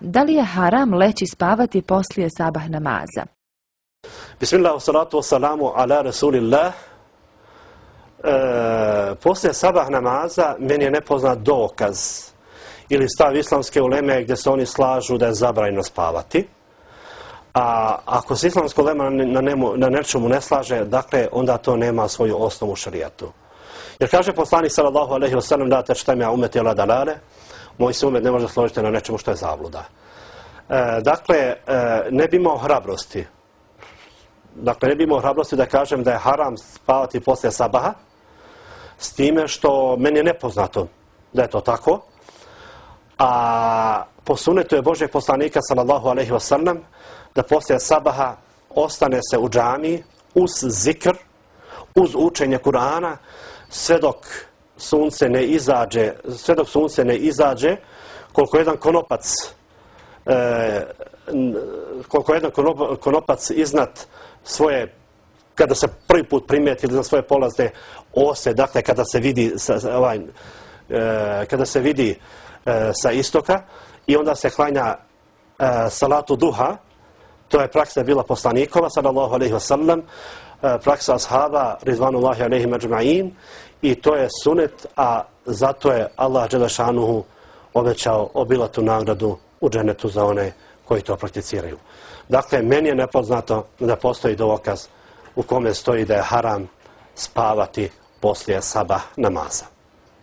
Da li je haram leći spavati poslije sabah namaza? Bismillah, salatu wassalamu ala rasulillah. E, poslije sabah namaza meni je nepoznat dokaz ili stav islamske uleme gdje se oni slažu da je zabrajno spavati. A ako se islamsko ulema na, nemu, na nečemu ne slaže, dakle, onda to nema svoju osnovu šarijatu. Jer kaže poslanik sallallahu alaihi wa sallam da te šta mi ja umeti ala dalale, moj se umet ne može složiti na nečemu što je zabluda. E, dakle, e, ne bi imao hrabrosti. Dakle, ne bi imao hrabrosti da kažem da je haram spavati poslije sabaha, s time što meni je nepoznato da je to tako. A po sunetu je Božeg poslanika, sallallahu alaihi wa sallam, da poslije sabaha ostane se u džami uz zikr, uz učenje Kur'ana, sve dok sunce ne izađe, sve dok sunce ne izađe, koliko jedan konopac e, koliko jedan konopac iznad svoje kada se prvi put primijeti ili za svoje polazne ose, dakle kada se vidi sa, ovaj, e, kada se vidi e, sa istoka i onda se klanja e, salatu duha, to je praksa bila poslanikova, sallallahu alaihi wa sallam, e, praksa ashaba, rizvanullahi alaihi mađma'in, i to je sunet, a zato je Allah Đelešanuhu obećao obilatu nagradu u dženetu za one koji to prakticiraju. Dakle, meni je nepoznato da postoji dokaz u kome stoji da je haram spavati poslije sabah namaza.